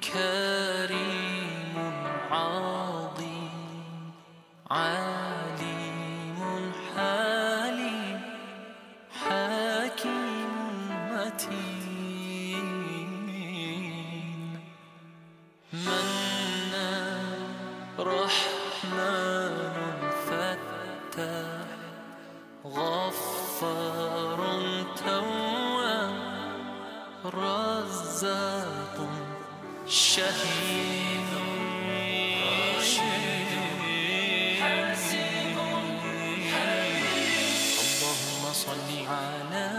كريم عظيم عليم حليم حكيم متين. منان رحمن فتاح غفار رزاق شهيد اللهم صل على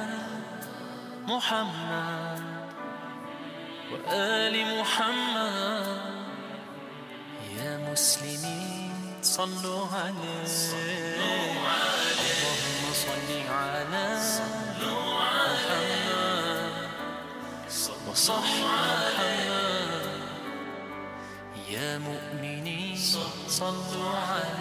محمد وآل محمد. يا مسلمين صلوا عليه. صلوا عليه.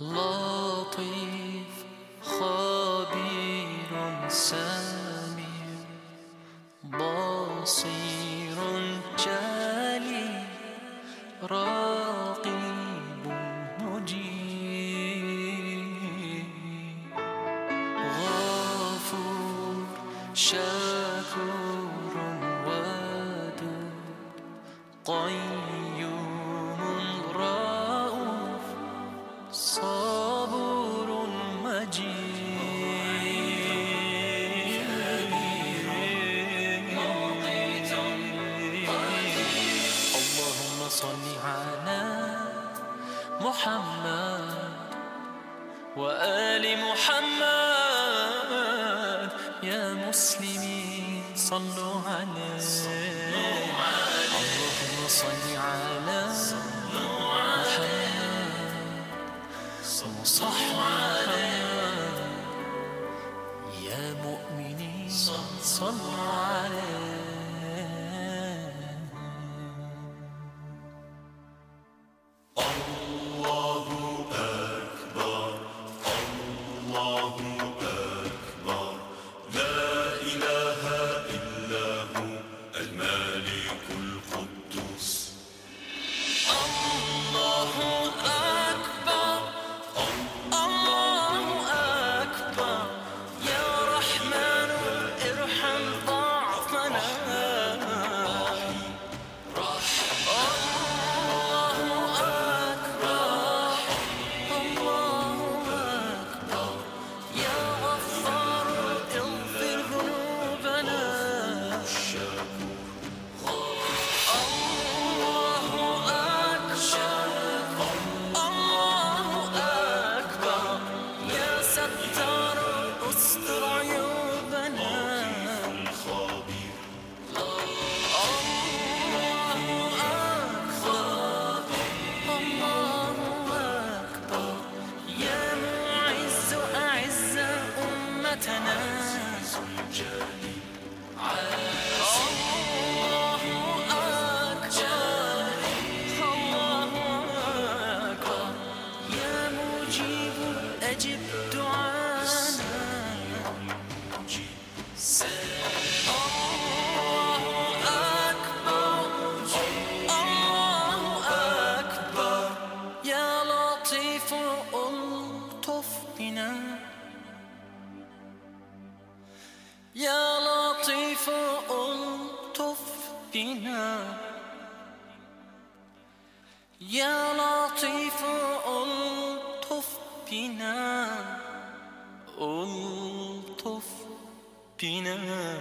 لطيف خبير سميع شكور ودود قيوم رؤوف صبور مجيد. اللهم صل على محمد وآل محمد. مسلمين صلوا عليه. اللهم صل على محمد. وصح محمد يا مؤمنين صلوا عليه. أمتنا الله أكبر الله أكبر يا مجيب أجب دعانا الله أكبر الله أكبر يا لطيف ألطف بنا يا لطيف ألطف بنا. يا لطيف ألطف بنا. ألطف بنا.